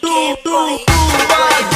tu, tu, tu, vai.